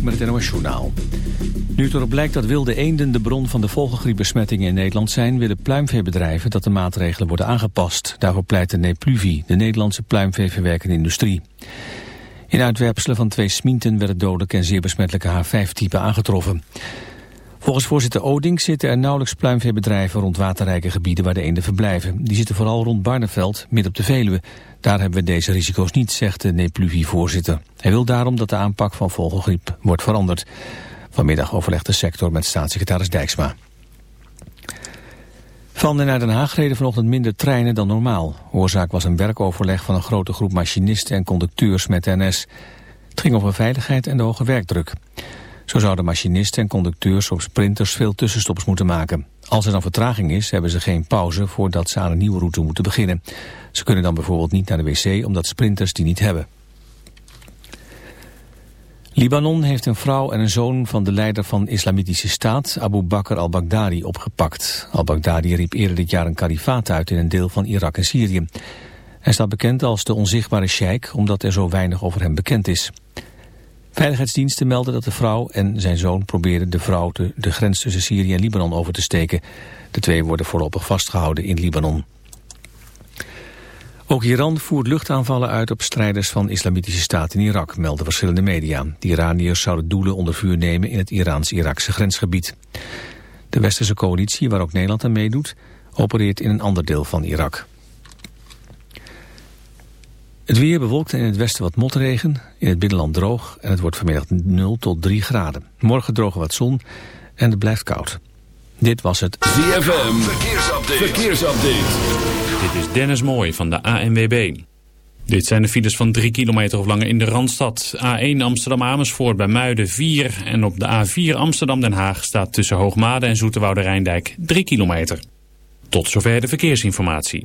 Met het NOS Journaal. Nu het erop blijkt dat wilde eenden de bron van de vogelgriepbesmettingen in Nederland zijn... willen pluimveebedrijven dat de maatregelen worden aangepast. Daarvoor pleit de Nepluvi, de Nederlandse pluimveeverwerkende industrie. In uitwerpselen van twee smienten werd het dodelijke en zeer besmettelijke H5-type aangetroffen. Volgens voorzitter Oding zitten er nauwelijks pluimveebedrijven rond waterrijke gebieden waar de eenden verblijven. Die zitten vooral rond Barneveld, midden op de Veluwe. Daar hebben we deze risico's niet, zegt de Nepluvi-voorzitter. Hij wil daarom dat de aanpak van vogelgriep wordt veranderd. Vanmiddag overlegt de sector met staatssecretaris Dijksma. Van en naar Den Haag reden vanochtend minder treinen dan normaal. Oorzaak was een werkoverleg van een grote groep machinisten en conducteurs met NS. Het ging over veiligheid en de hoge werkdruk. Zo zouden machinisten en conducteurs op sprinters veel tussenstops moeten maken. Als er dan vertraging is, hebben ze geen pauze voordat ze aan een nieuwe route moeten beginnen. Ze kunnen dan bijvoorbeeld niet naar de wc omdat sprinters die niet hebben. Libanon heeft een vrouw en een zoon van de leider van islamitische staat, Abu Bakr al-Baghdadi, opgepakt. Al-Baghdadi riep eerder dit jaar een kalifaat uit in een deel van Irak en Syrië. Hij staat bekend als de onzichtbare sheik, omdat er zo weinig over hem bekend is. Veiligheidsdiensten melden dat de vrouw en zijn zoon probeerden de vrouw te, de grens tussen Syrië en Libanon over te steken. De twee worden voorlopig vastgehouden in Libanon. Ook Iran voert luchtaanvallen uit op strijders van islamitische staat in Irak, melden verschillende media. De Iraniërs zouden doelen onder vuur nemen in het Iraans-Irakse grensgebied. De westerse coalitie, waar ook Nederland aan meedoet, opereert in een ander deel van Irak. Het weer bewolkt en in het westen wat motregen, in het binnenland droog en het wordt vanmiddag 0 tot 3 graden. Morgen droog wat zon en het blijft koud. Dit was het ZFM Verkeersupdate. Verkeersupdate. Dit is Dennis Mooij van de ANWB. Dit zijn de files van 3 kilometer of langer in de Randstad. A1 Amsterdam-Amersfoort bij Muiden 4 en op de A4 Amsterdam-Den Haag staat tussen Hoogmade en Zoeterwoude Rijndijk 3 kilometer. Tot zover de verkeersinformatie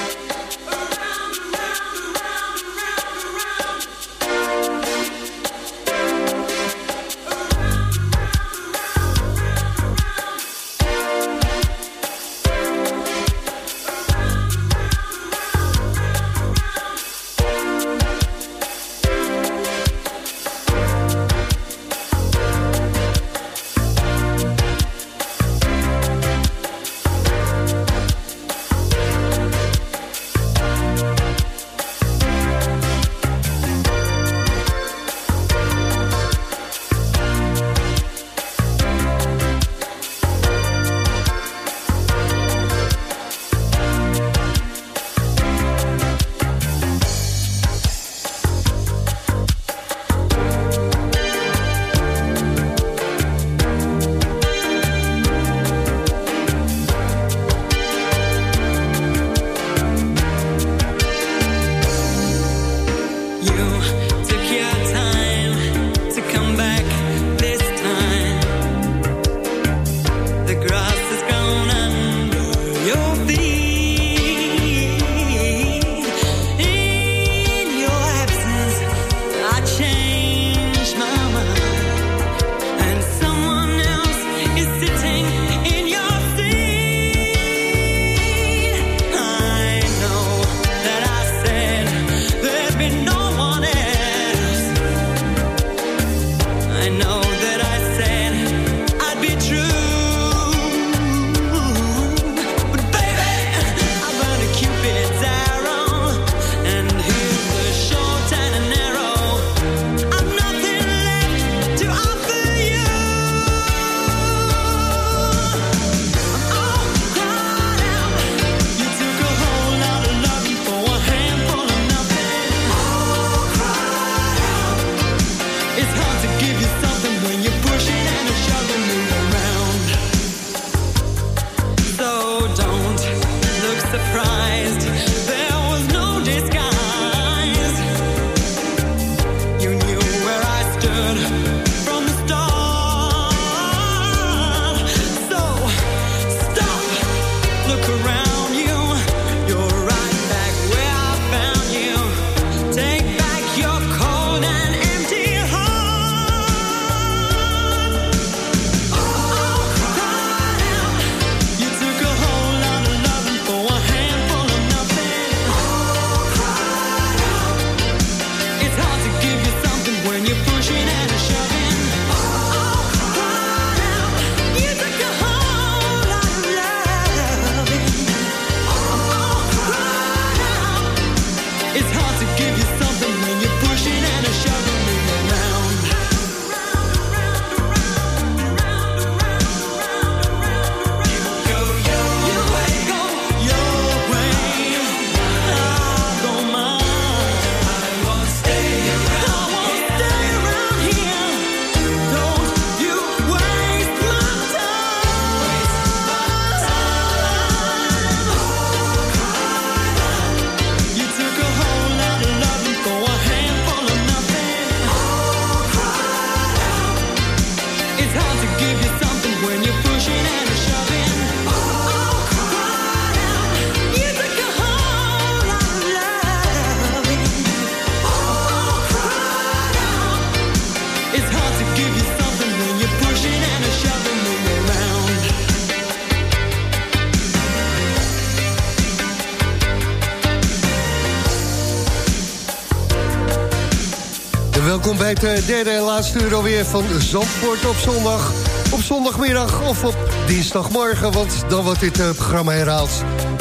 Het eh, derde en laatste uur alweer van Zandvoort op zondag. Op zondagmiddag of op dinsdagmorgen, want dan wordt dit uh, programma herhaald.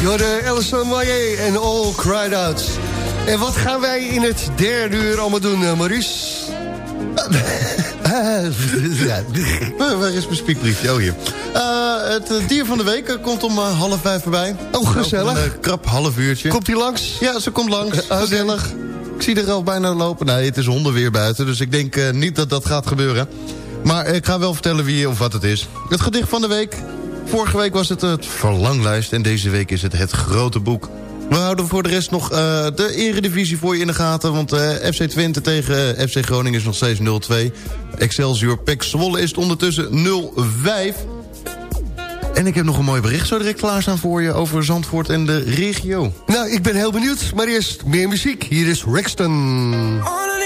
Jorde Ellison Maillet en All Cried Out. En wat gaan wij in het derde uur allemaal doen, uh, Maurice? ja. Waar is mijn spiekbriefje? Oh, hier. Uh, het dier van de week komt om half vijf voorbij. Oh, gezellig. Een krap half uurtje. Komt hij langs? Ja, ze komt langs. Gezellig. Ik zie er al bijna lopen. Nee, het is hondenweer buiten, dus ik denk uh, niet dat dat gaat gebeuren. Maar ik ga wel vertellen wie of wat het is. Het gedicht van de week. Vorige week was het het verlanglijst en deze week is het het grote boek. We houden voor de rest nog uh, de eredivisie voor je in de gaten. Want uh, FC Twente tegen FC Groningen is nog steeds 0-2. Excelsior Pek is het ondertussen 0-5. En ik heb nog een mooi bericht zo direct klaarstaan voor je... over Zandvoort en de regio. Nou, ik ben heel benieuwd. Maar eerst meer muziek. Hier is Rexton.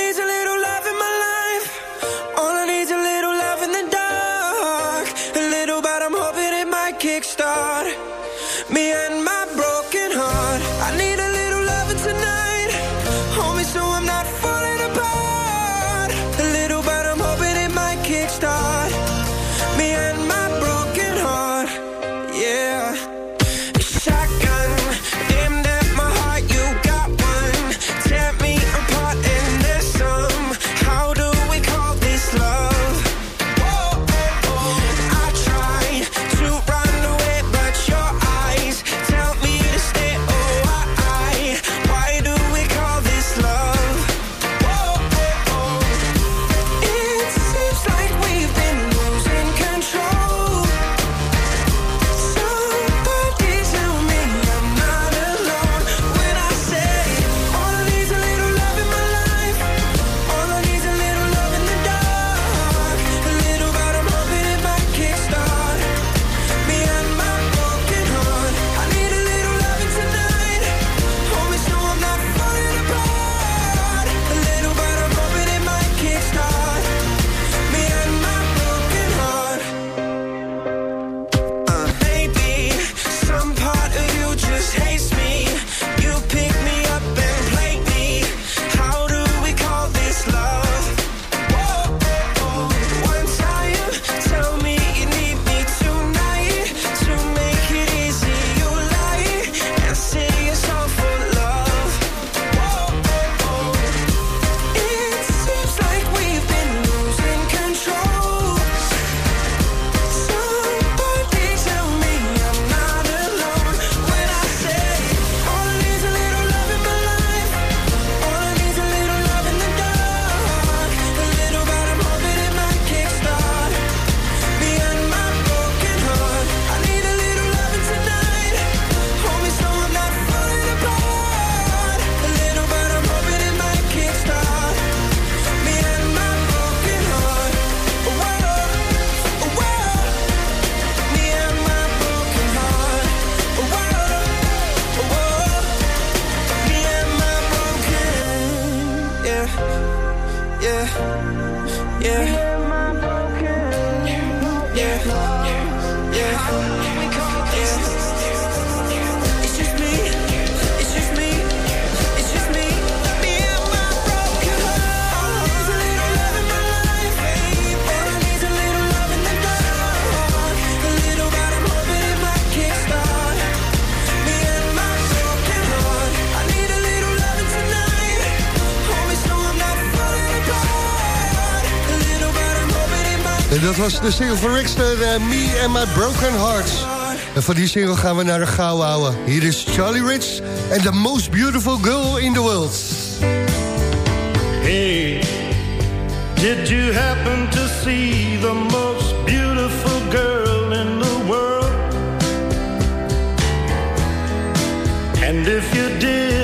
De single van Rickster, eh, Me and My Broken Hearts. En van die single gaan we naar de gauw houden. Hier is Charlie Rich en The Most Beautiful Girl in the World. Hey, did you happen to see the most beautiful girl in the world? And if you did,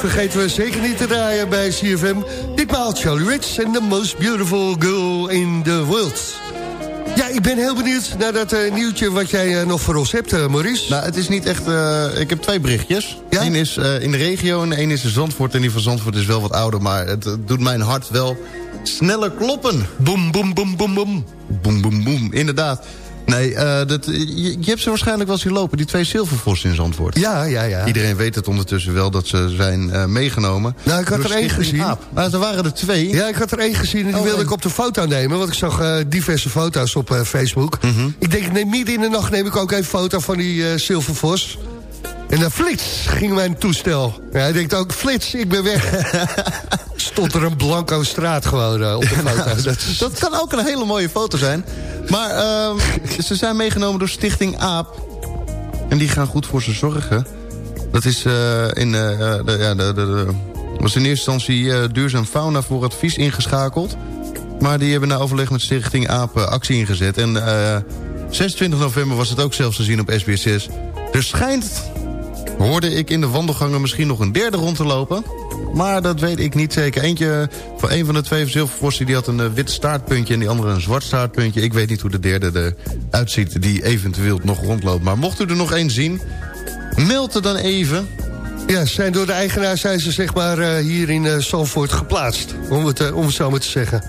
vergeten we zeker niet te draaien bij CFM. Ditmaal Charlie Rich en The Most Beautiful Girl in the World. Ja, ik ben heel benieuwd naar dat eh, nieuwtje wat jij eh, nog voor ons hebt, eh, Maurice. Nou, het is niet echt... ik heb twee berichtjes. Ja? Eén is in de regio en één is in Zandvoort. En die van Zandvoort is wel wat ouder, maar het doet mijn hart wel sneller kloppen. Boom, boom, boom, boom, boom. Boem, boem, boem, inderdaad. Nee, eh, dat, je, je hebt ze waarschijnlijk wel zien lopen, die twee zilvervossen in Zandvoort. Ja, ja, ja. Iedereen weet het ondertussen wel dat ze zijn eh, meegenomen. Nou, ik had er één gezien. Maar er waren er twee. Ja, ik had er één gezien en die Oh, wilde en- ik op de foto nemen. Want ik zag eh, diverse foto's op Facebook. Mhm. Ik denk, nee, midden in de nacht neem ik ook even foto van die zilvervos. En dan flits ging mijn toestel. Ja, hij denkt ook, flits, ik ben weg. Stond er een blanco straat gewoon eh, op de foto. dat kan ook een hele mooie foto zijn. Maar ehm, ze zijn meegenomen door Stichting AAP. En die gaan goed voor ze zorgen. Dat is eh, in, eh, de, ja, de, de, de- was in eerste instantie Duurzaam Fauna voor advies ingeschakeld. Maar die hebben na overleg met Stichting AAP actie ingezet. En eh, 26 november was het ook zelfs te zien op SBS6. Er schijnt, hoorde ik in de wandelgangen misschien nog een derde rond te lopen. Maar dat weet ik niet zeker. Eentje van een van de twee zilvervossen die had een eh, wit staartpuntje... en die andere een zwart staartpuntje. Ik weet niet hoe de derde eruit ziet die eventueel nog rondloopt. Maar mocht u er nog één zien, meld er dan even. ja, ze zijn door de eigenaar zijn ze zeg maar eh, hier in eh Zandvoort geplaatst. Om het, eh, om het zo maar te zeggen.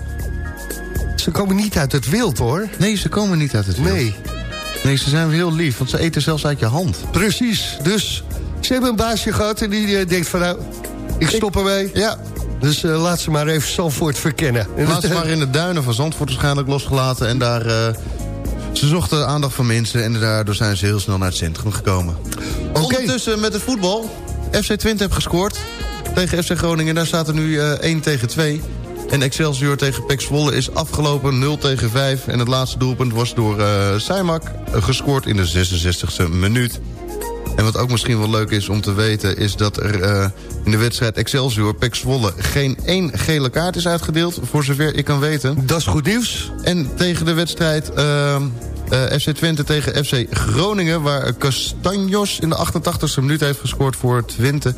Ze komen niet uit het wild hoor. Nee, ze komen niet uit het wild. Nee, Nee, ze zijn heel lief, want ze eten zelfs uit je hand. precies. Dus ze hebben een baasje gehad en die eh, denkt van nou, ik stop ermee. Ja, Dus eh, laat ze maar even Zandvoort verkennen. En laat ze maar in de duinen van Zandvoort waarschijnlijk losgelaten. En daar... eh, ze zochten aandacht van mensen en daardoor zijn ze heel snel naar het centrum gekomen. Ondertussen met het voetbal. FC Twente heeft gescoord. tegen FC Groningen. Daar staat er nu 1 tegen 2. En Excelsior tegen Pek Zwolle is afgelopen 0 tegen 5. En het laatste doelpunt was door uh, Seimak gescoord in de 66e minuut. En wat ook misschien wel leuk is om te weten... is dat er uh, in de wedstrijd Excelsior Pek Zwolle... geen één gele kaart is uitgedeeld, voor zover ik kan weten. Dat is goed nieuws. En tegen de wedstrijd... Uh, uh, FC Twente tegen FC Groningen... waar Castanjos in de 88e minuut heeft gescoord voor Twente.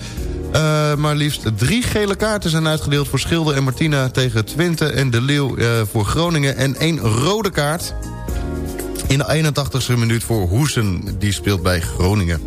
Uh, maar liefst drie gele kaarten zijn uitgedeeld voor Schilder en Martina tegen Twente... en De Leeuw uh, voor Groningen en één rode kaart... in de 81e minuut voor Hoesen, die speelt bij Groningen.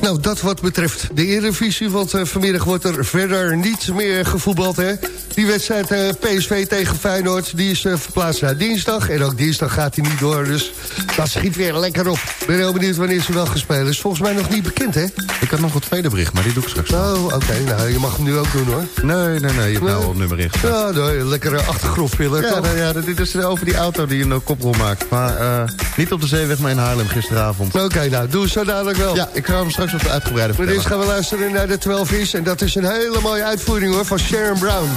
Nou, dat wat betreft de Eredivisie, want uh, vanmiddag wordt er verder niet meer gevoetbald, hè? Die wedstrijd uh, PSV tegen Feyenoord, die is uh, verplaatst naar dinsdag. En ook dinsdag gaat hij niet door, dus dat schiet weer lekker op. Ben heel benieuwd wanneer ze wel gespeeld is. Volgens mij nog niet bekend, hè? Ik had nog een tweede bericht, maar die doe ik straks. Oh, oké. Okay. Nou, je mag hem nu ook doen, hoor. Nee, nee, nee. Je hebt nee. nou al nummer in Ja, nee, lekkere achtergrondfiller, ja? Ja, dit is over die auto die een koprol maakt. Maar niet op de zeeweg, maar in Haarlem gisteravond. Oké, okay, nou, doe zo dadelijk wel. Ja, ik ga hem straks wat uitgebreid Maar eerst gaan we luisteren naar de 12 is. En dat is een hele mooie uitvoering, hoor, van Sharon Brown.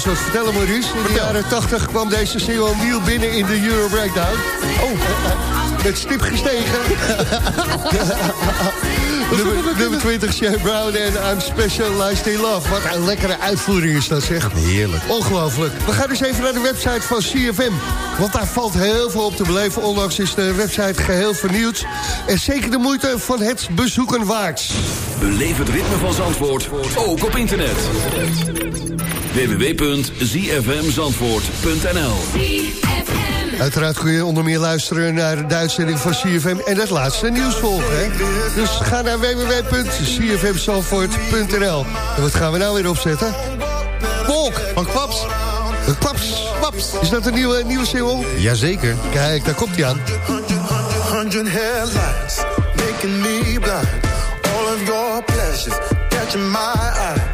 Zojuist wat vertellen, Maurice. In de jaren 80 kwam deze single nieuw binnen in de Euro Breakdown. Oh, met stip gestegen. nummer, nummer 20, Shea Brown en I'm Specialized in Love. Wat een lekkere uitvoering is dat, zeg. Heerlijk. Ongelooflijk. We gaan dus even naar de website van CFM. Want daar valt heel veel op te beleven. Ondanks is de website geheel vernieuwd. En zeker de moeite van het bezoeken waard. Beleef het ritme van Zandvoort, ook op internet. www.zfmzandvoort.nl Uiteraard kun je onder meer luisteren naar de uitzending van CFM... en het laatste nieuws volgen. Hè? Dus ga naar www.cfmzandvoort.nl. En wat gaan we nou weer opzetten? Wolk van Kwaps. Kwaps. Kwaps. Is dat een nieuwe, nieuwe single? Jazeker. Kijk, daar komt hij aan. Hundred headlights making me blind. All of your pleasures catching my eye.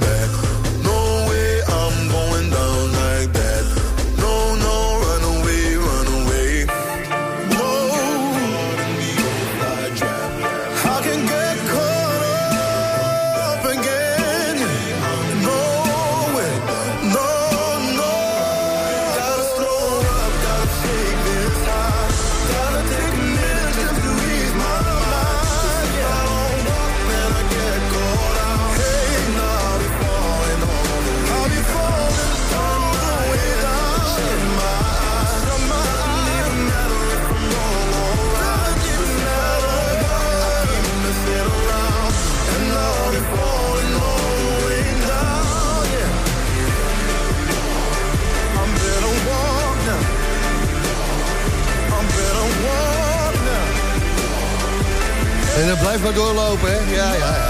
Blijft maar doorlopen, hè? Ja, ja, ja.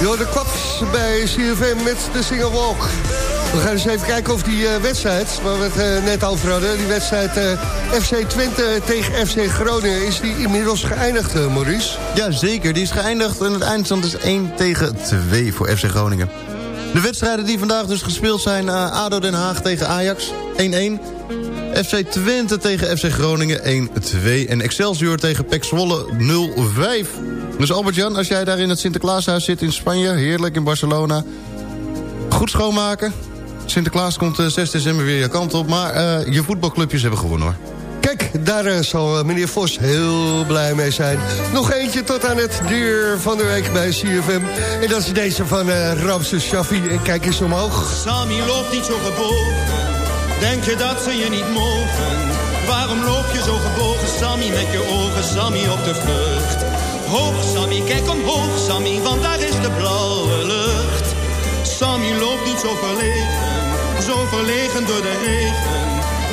Yo, de Kwaps bij CFM met de single Walk. We gaan eens even kijken of die eh, wedstrijd, waar we het eh, net over hadden... die wedstrijd eh, FC Twente tegen FC Groningen... is die inmiddels geëindigd, Maurice? Ja, zeker. Die is geëindigd en het eindstand is 1 tegen 2 voor FC Groningen. De wedstrijden die vandaag dus gespeeld zijn... eh, ADO Den Haag tegen Ajax 1-1. FC Twente tegen FC Groningen 1-2. En Excelsior tegen PEC Zwolle 0-5. Dus Albert-Jan, als jij daar in het Sinterklaashuis zit in Spanje... heerlijk in Barcelona... goed schoonmaken. Sinterklaas komt eh, 6 december weer je kant op... maar eh, je voetbalclubjes hebben gewonnen hoor. Kijk, daar eh, zal eh, meneer Vos heel blij mee zijn. Nog eentje tot aan het dier van de week bij CFM. En dat is deze van eh Ramses Shaffi. En kijk eens omhoog. Sammy loopt niet zo gebogen. Denk je dat ze je niet mogen? Waarom loop je zo gebogen, Sammy, met je ogen, Sammy, op de vlucht? Hoog, Sammy, kijk omhoog, Sammy, want daar is de blauwe lucht. Sammy loopt niet zo verlegen, zo verlegen door de regen.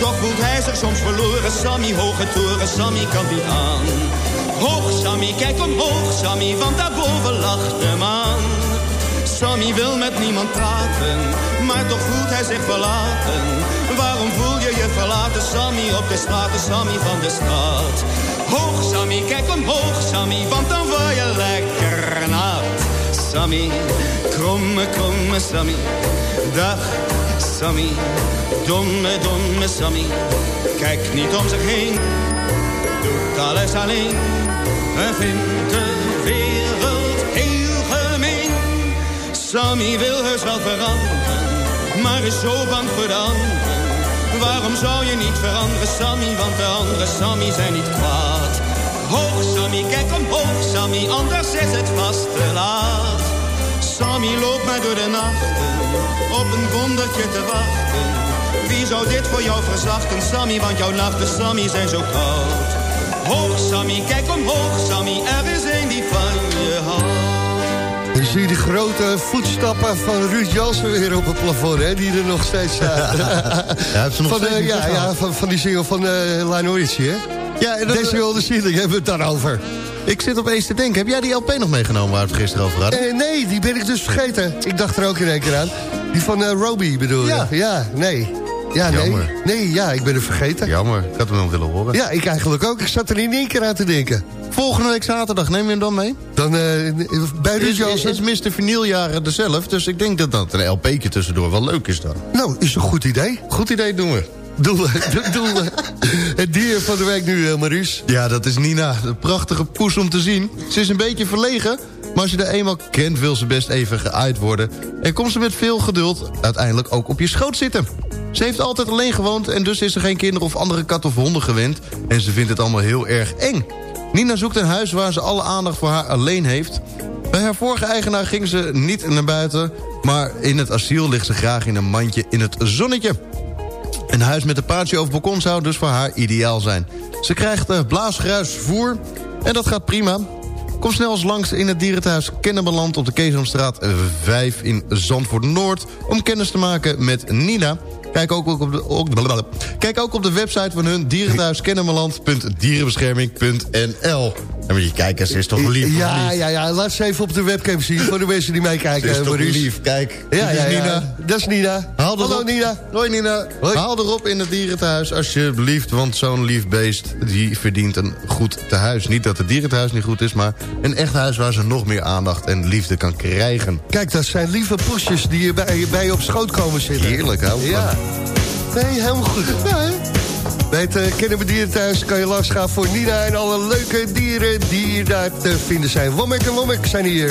Toch voelt hij zich soms verloren, Sammy, hoge toren, Sammy kan niet aan. Hoog Sammy, kijk omhoog Sammy, want daarboven lacht de maan. Sammy wil met niemand praten, maar toch voelt hij zich verlaten. Waarom voel je je verlaten, Sammy, op de straten, Sammy van de stad? Hoog Sammy, kijk omhoog Sammy, want dan word je lekker nat. Sammy, kromme, kromme Sammy, dag Sammy, domme, domme Sammy. Kijk niet om zich heen, doet alles alleen en vindt de wereld heel gemeen. Sammy wil heus wel veranderen, maar is zo bang voor de anderen. Waarom zou je niet veranderen, Sammy, want de andere Sammy zijn niet kwaad. Hoog Sammy, kijk omhoog Sammy, anders is het vast te laat. Sammy loopt mij door de nachten, op een wondertje te wachten. Wie zou dit voor jou verzachten, Sammy, want jouw nachten, Sammy, zijn zo koud. Hoog Sammy, kijk omhoog Sammy, er is een die van je houdt. Dan zie je die grote voetstappen van Ruud Jansen weer op het plafond, hè, die er nog steeds staan. Ja, heeft ze nog van, steeds eh, ja, ja, van, van die single van uh, Lionel Richie, hè? Ja, en dat- Deze wilde hebben we het daarover. Ik zit opeens te denken, heb jij die LP nog meegenomen waar we het gisteren over hadden? Eh, nee, die ben ik dus vergeten. Ik dacht er ook in één keer aan. Die van eh Roby bedoel je? Ja. Ja, nee. Ja, nee. Jammer. Nee, ja, ik ben er vergeten. Jammer, ik had hem nog willen horen. Ja, ik eigenlijk ook. Ik zat er in één keer aan te denken. Volgende week zaterdag, neem je hem dan mee? Dan eh, bij Ruud Is, is, Jansen. is Mr. Vinyljaren er zelf, dus ik denk dat dat een LP'tje tussendoor wel leuk is dan. Nou, is een goed idee. Goed idee, doen we. Het dier van de week nu, uh, Maurice. Ja, dat is Nina. Een prachtige poes om te zien. Ze is een beetje verlegen, maar als je er eenmaal kent... wil ze best even geaaid worden. En komt ze met veel geduld uiteindelijk ook op je schoot zitten. Ze heeft altijd alleen gewoond en dus is ze geen kinderen of andere kat of honden gewend. En ze vindt het allemaal heel erg eng. Nina zoekt een huis waar ze alle aandacht voor haar alleen heeft. Bij haar vorige eigenaar ging ze niet naar buiten... maar in het asiel ligt ze graag in een mandje in het zonnetje. Een huis met een paardje over balkon zou dus voor haar ideaal zijn. Ze krijgt uh, blaasgruis voer en dat gaat prima. Kom snel eens langs in het dierenthuis Kennemerland op de Keesomstraat 5 in Zandvoort Noord... om kennis te maken met Nina. Kijk ook op de, ook. Kijk ook op de website van hun dierenthuis En moet je kijken, ze is toch lief? Ja, niet? ja, ja. Laat ze even op de webcam zien voor de mensen die Ze meekijken, is eh, toch lief, kijk. Ja, Dit is ja, ja. Nina. Dat is Nina. Haal erop. Hallo, Nina. Hoi Nina. Hoi. Haal erop in het dierentehuis alsjeblieft. Want zo'n lief beest die verdient een goed tehuis. Niet dat het dierentehuis niet goed is, maar een echt huis waar ze nog meer aandacht en liefde kan krijgen. Kijk, dat zijn lieve poesjes die je bij, bij je op schoot komen zitten. Heerlijk, ik Ja. Nee, helemaal goed. Ja, hè? Bij het Kennen we kan je langs gaan voor Nina... en alle leuke dieren die daar te vinden zijn. Wommek en Wommek zijn hier.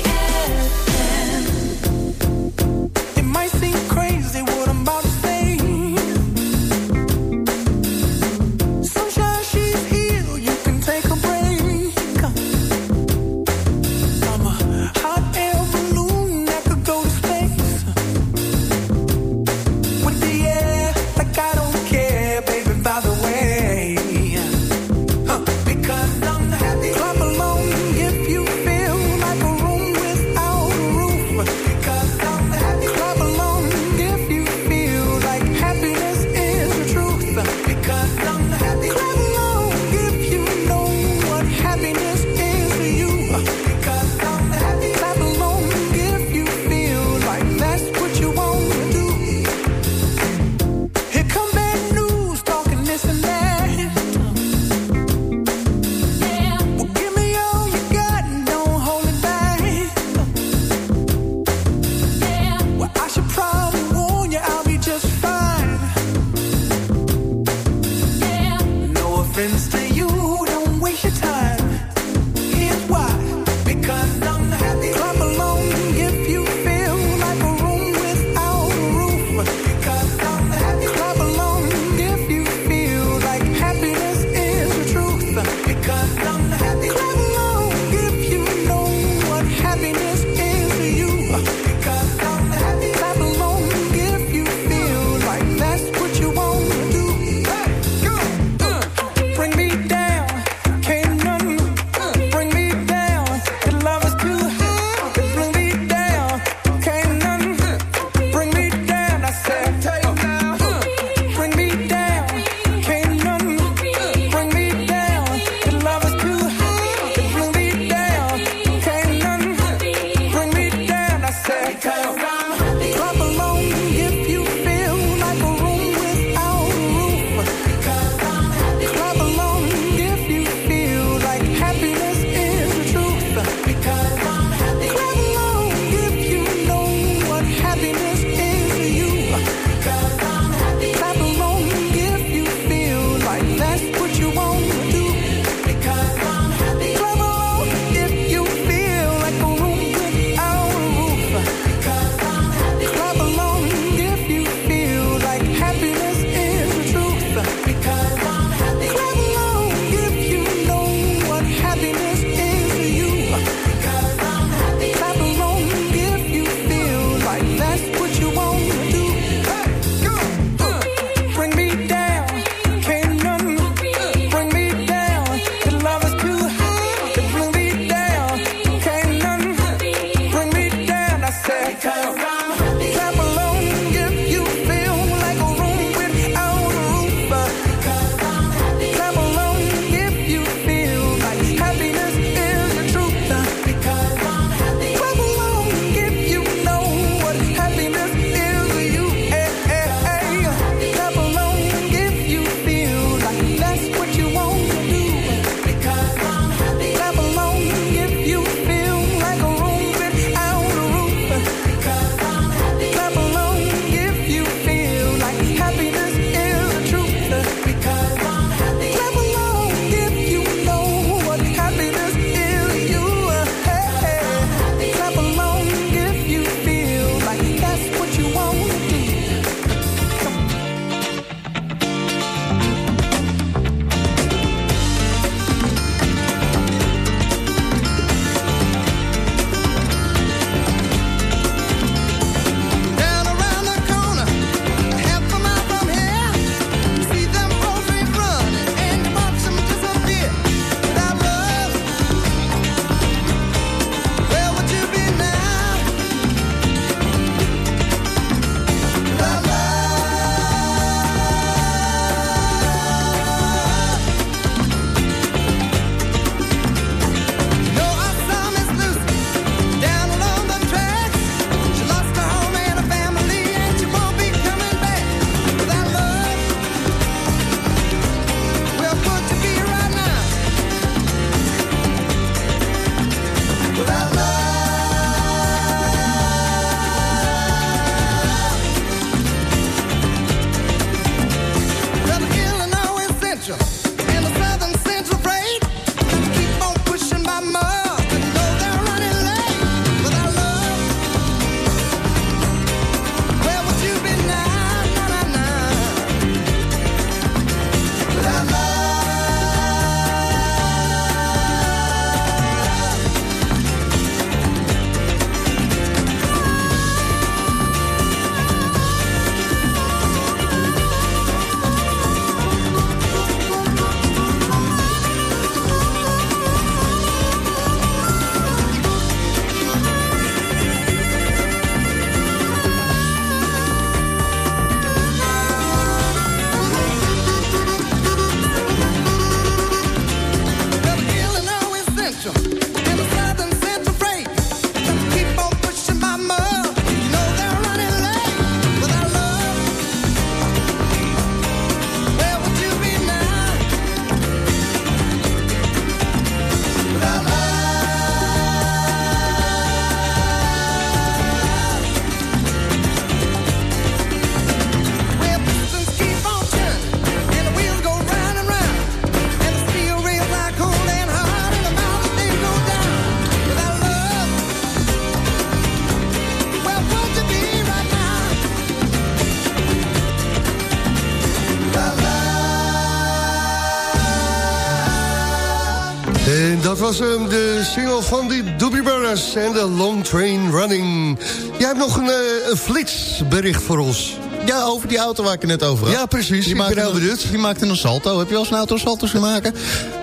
Was hem, de single van de Doobie Brothers en de Long Train Running. Jij hebt nog een, eh, een flitsbericht voor ons. Ja, over die auto waar ik het net over had. Ja, precies. Die ik ben heel een. Die maakte een salto. Heb je wel eens een auto salto zien maken?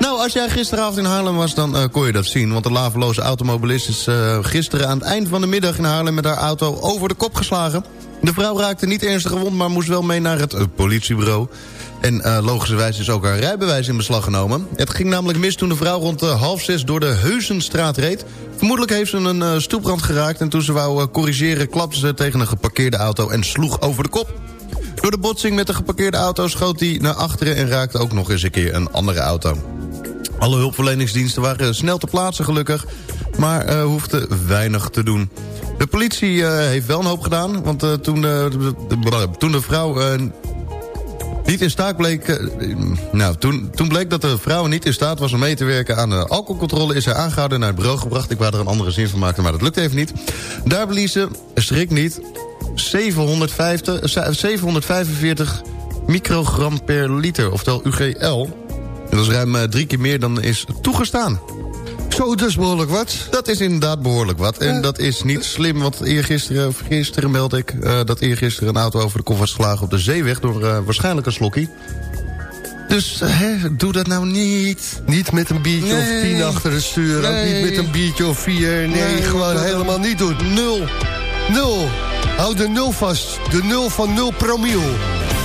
Nou, als jij gisteravond in Haarlem was, dan eh, kon je dat zien. Want de laveloze automobilist is eh, gisteren aan het eind van de middag in Haarlem... met haar auto over de kop geslagen. De vrouw raakte niet ernstig gewond, maar moest wel mee naar het politiebureau. En uh, logischerwijs is ook haar rijbewijs in beslag genomen. Het ging namelijk mis toen de vrouw rond uh, half zes door de Heuzenstraat reed. Vermoedelijk heeft ze een uh, stoeprand geraakt... en toen ze wou corrigeren klapte ze tegen een geparkeerde auto en sloeg over de kop. Door de botsing met de geparkeerde auto schoot hij naar achteren... en raakte ook nog eens een keer een andere auto. Alle hulpverleningsdiensten waren snel te plaatsen gelukkig... maar uh, hoefde weinig te doen. De politie heeft wel een hoop gedaan... want toen, de, toen de vrouw niet in staat bleek... nou, toen, toen bleek dat de vrouw niet in staat was om mee te werken aan de alcoholcontrole... is hij aangehouden en naar het bureau gebracht. Ik wou er een andere zin van maken, maar dat lukt even niet. Daar blies ze, schrik niet, 750, 745 microgram per liter, oftewel UGL. Dat is ruim uh, drie keer meer dan is toegestaan. Zo, dus behoorlijk wat. Dat is inderdaad behoorlijk wat. En dat is niet slim, want eergisteren, gisteren meld ik... Uh, dat eergisteren een auto over de kop was geslagen op de zeeweg... door waarschijnlijk een slokkie. Dus hè, doe dat nou niet. Niet met een biertje nee. of tien achter het stuur. Nee. Ook niet met een biertje of vier. Nee, nee gewoon helemaal niet doen. Nul. Nul. Hou de nul vast. De nul van nul promiel.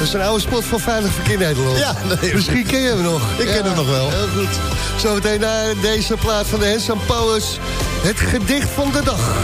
Dat is een oude spot van Veilig Verkeer Nederland. Ja, nee, Misschien ken je hem nog. Ik ja, ken hem nog wel. Heel goed. Zometeen naar deze plaat van de Henson Powers. Het gedicht van de dag.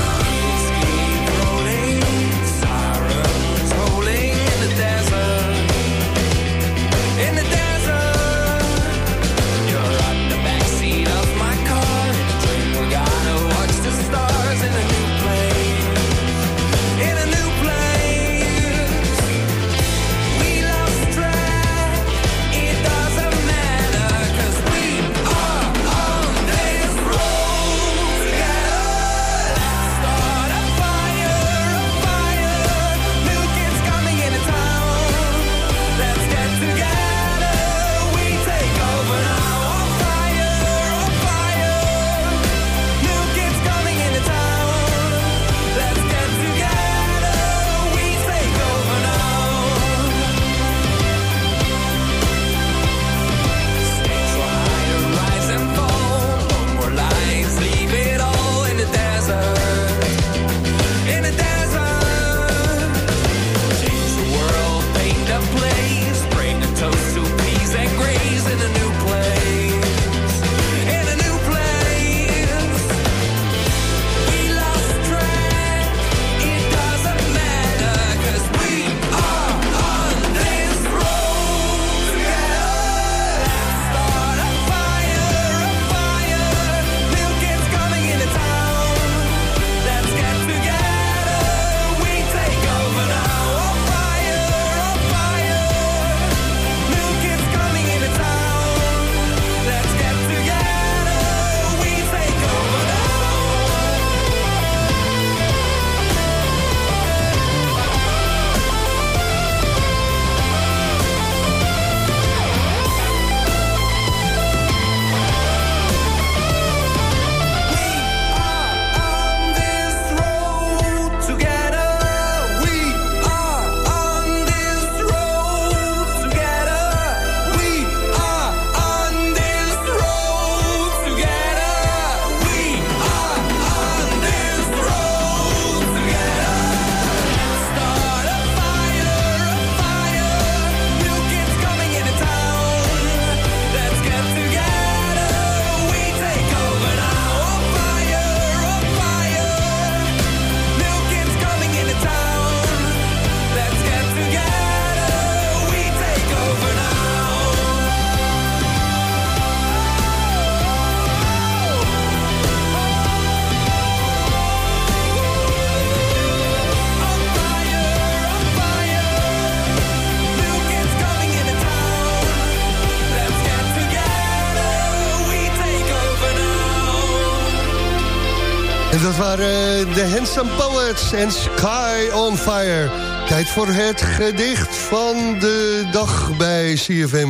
De The Handsome Poets en Sky on Fire. Tijd voor het gedicht van de dag bij CFM.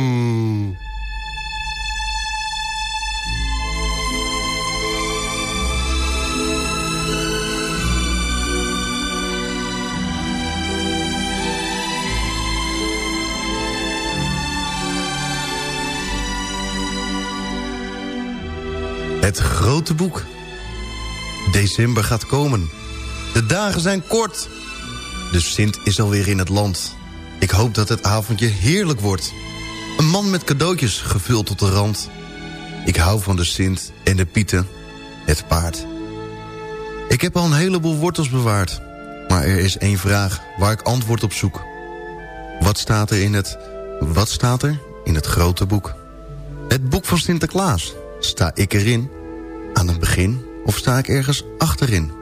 Het grote boek. December gaat komen. De dagen zijn kort. De Sint is alweer in het land. Ik hoop dat het avondje heerlijk wordt. Een man met cadeautjes gevuld tot de rand. Ik hou van de Sint en de Pieten, het paard. Ik heb al een heleboel wortels bewaard. Maar er is één vraag waar ik antwoord op zoek. Wat staat er in het... Wat staat er in het grote boek? Het boek van Sinterklaas. Sta ik erin? Aan het begin of sta ik ergens achterin?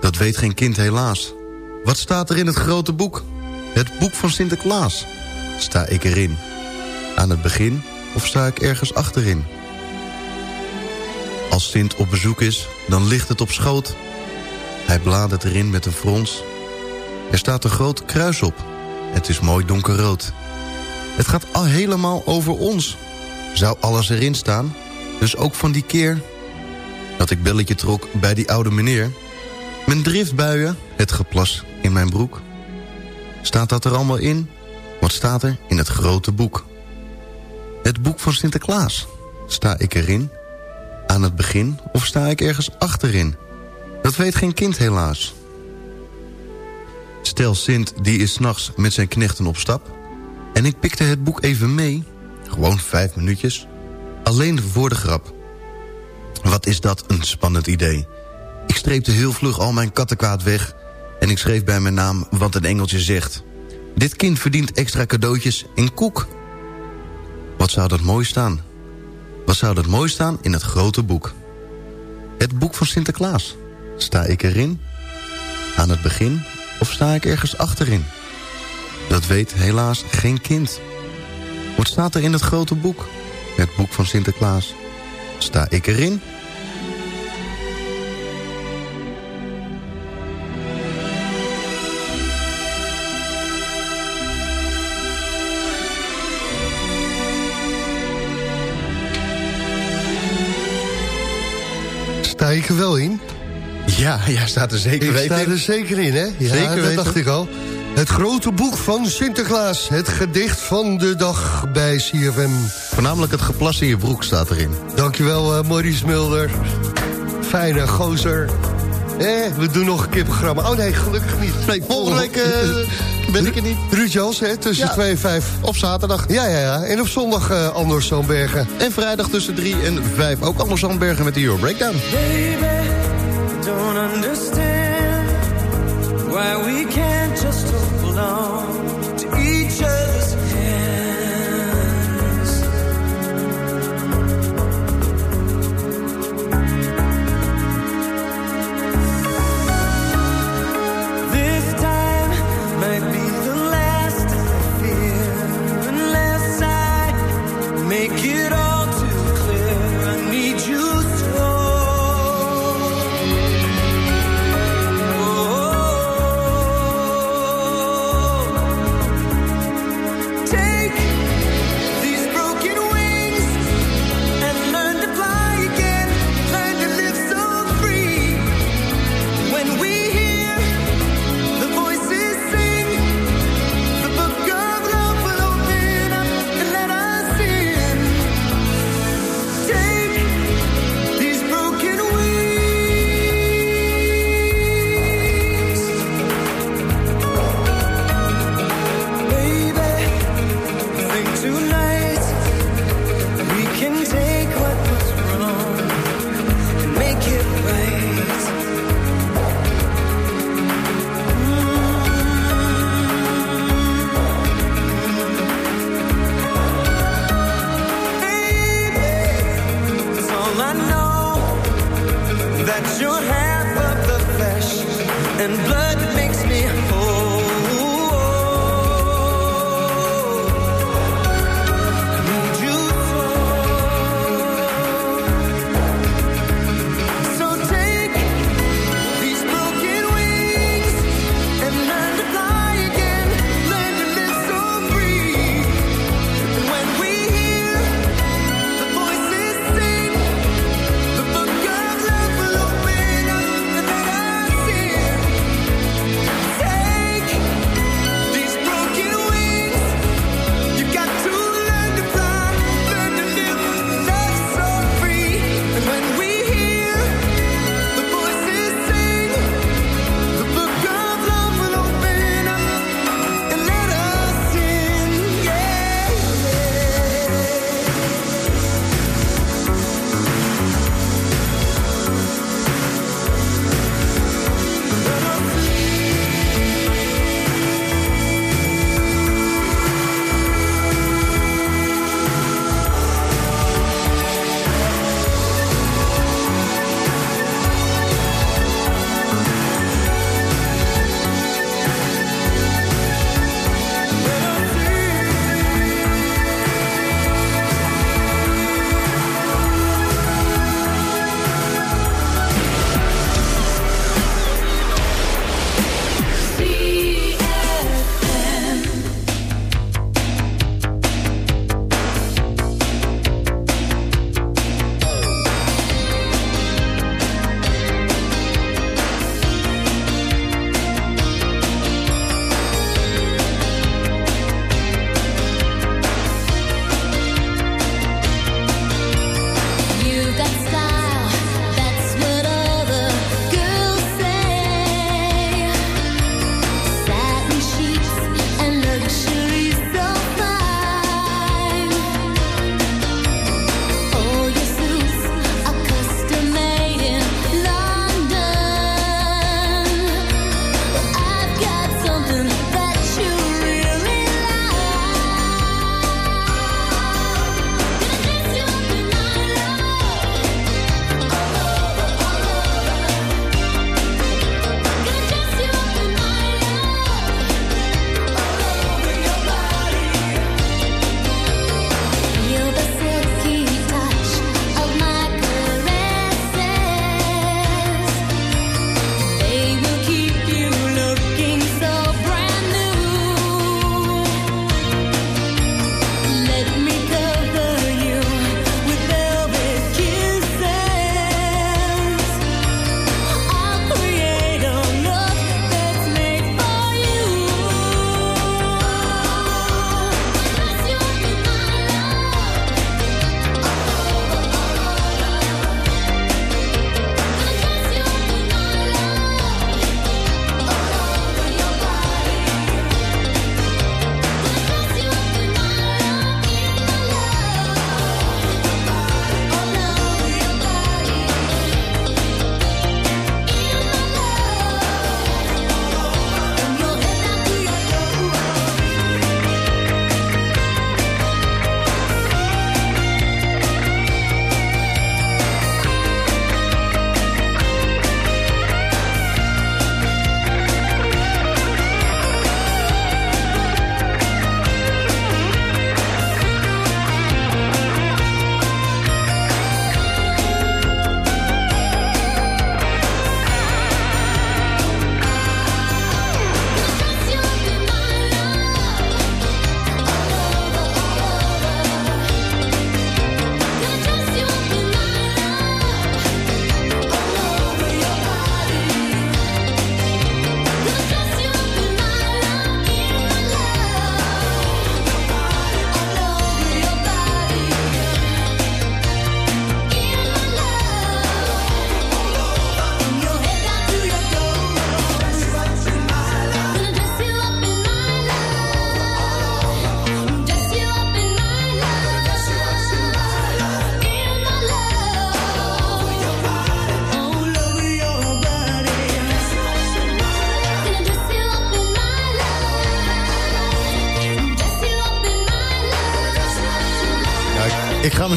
Dat weet geen kind helaas. Wat staat er in het grote boek? Het boek van Sinterklaas. Sta ik erin? Aan het begin of sta ik ergens achterin? Als Sint op bezoek is, dan ligt het op schoot. Hij bladert erin met een frons. Er staat een groot kruis op. Het is mooi donkerrood. Het gaat al helemaal over ons. Zou alles erin staan? Dus ook van die keer dat ik belletje trok bij die oude meneer. Mijn driftbuien, het geplas in mijn broek. Staat dat er allemaal in? Wat staat er in het grote boek? Het boek van Sinterklaas. Sta ik erin? Aan het begin of sta ik ergens achterin? Dat weet geen kind helaas. Stel Sint die is s'nachts met zijn knechten op stap... en ik pikte het boek even mee, gewoon vijf minuutjes... alleen voor de grap. Wat is dat een spannend idee. Ik streepte heel vlug al mijn kattenkwaad weg... en ik schreef bij mijn naam wat een engeltje zegt. Dit kind verdient extra cadeautjes in koek. Wat zou dat mooi staan? Wat zou dat mooi staan in het grote boek? Het boek van Sinterklaas. Sta ik erin? Aan het begin of sta ik ergens achterin? Dat weet helaas geen kind. Wat staat er in het grote boek? Het boek van Sinterklaas. Sta ik erin? Er wel in? Ja, jij staat er zeker ik sta in. er zeker in, hè? Ja, Zeker dat weten. dacht ik al. Het grote boek van Sinterklaas. Het gedicht van de dag bij CFM. Voornamelijk het geplas in je broek staat erin. Dankjewel, eh Maurice Mulder. Fijne gozer. Eh, we doen nog een keer programma. Oh nee, gelukkig niet. Nee, volgende week eh, ben ik er niet. Ruud Jans, hè, tussen Ja. 2 en 5. Op zaterdag. Ja, ja, ja. En op zondag eh Anders Zoonbergen. En vrijdag tussen 3 en 5 ook Anders Zandbergen met de Euro Breakdown. Baby, don't understand why we can't just hold on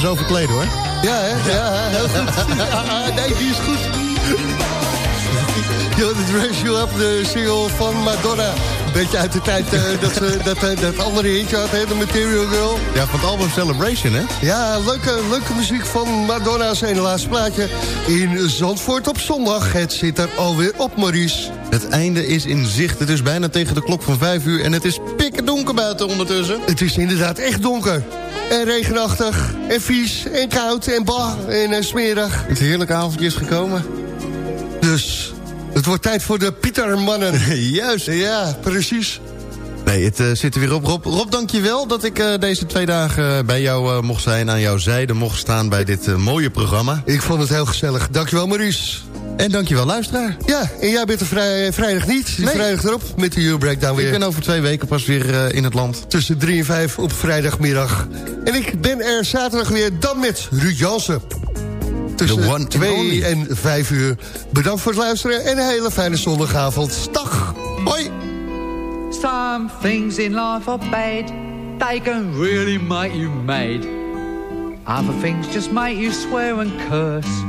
zo verkleden hoor. Ja, hè? Ja, heel goed. Ja, nee, die is goed. Yo, de Dress You Up, de single van Madonna. Een beetje uit de tijd eh, dat ze dat, eh, dat andere hitje had, hè, de Material Girl. Ja, van het album Celebration, hè? Ja, leuke, leuke muziek van Madonna's ene laatste plaatje. In Zandvoort op zondag. Het zit er alweer op, Maurice. Het einde is in zicht. Het is bijna tegen de klok van 5 uur en het is pikken donker buiten ondertussen. Het is inderdaad echt donker. En regenachtig, en vies, en koud, en bah, en eh, smerig. Het heerlijke avondje is gekomen. Dus het wordt tijd voor de Pietermannen. Juist. Ja, precies. Nee, het eh, zit er weer op. Rob, Rob dank je wel dat ik eh, deze twee dagen bij jou mocht zijn... aan jouw zijde mocht staan bij dit mooie programma. Ik vond het heel gezellig. Dankjewel, Maurice. En dankjewel, luisteraar. Ja, en jij bent er vrij, vrijdag niet. Nee. vrijdag erop met de Euro Breakdown weer. Ik ben over twee weken pas weer eh, in het land. Tussen 3 en 5 op vrijdagmiddag. En ik ben er zaterdag weer dan met Ruud Jansen. Tussen and 2 only. en 5 uur. Bedankt voor het luisteren en een hele fijne zondagavond. Dag. Hoi. Some things in life are bad. They can really make you mad. Other things just make you swear and curse.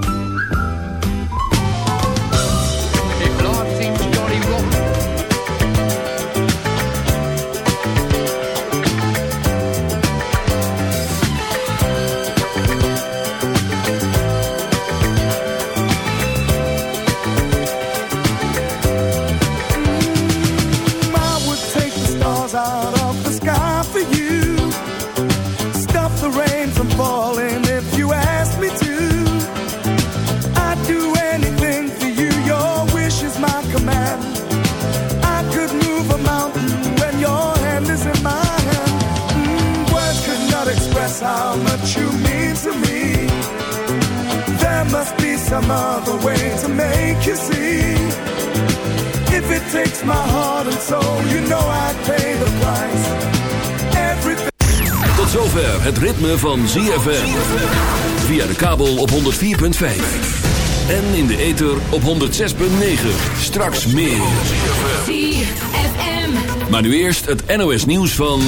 Some other way to make you see. If it takes my heart and soul, you know I'd pay the price. Everything. Tot zover het ritme van ZFM. Via de kabel op 104.5. En in de ether op 106.9. Straks meer. Maar nu eerst het NOS nieuws van...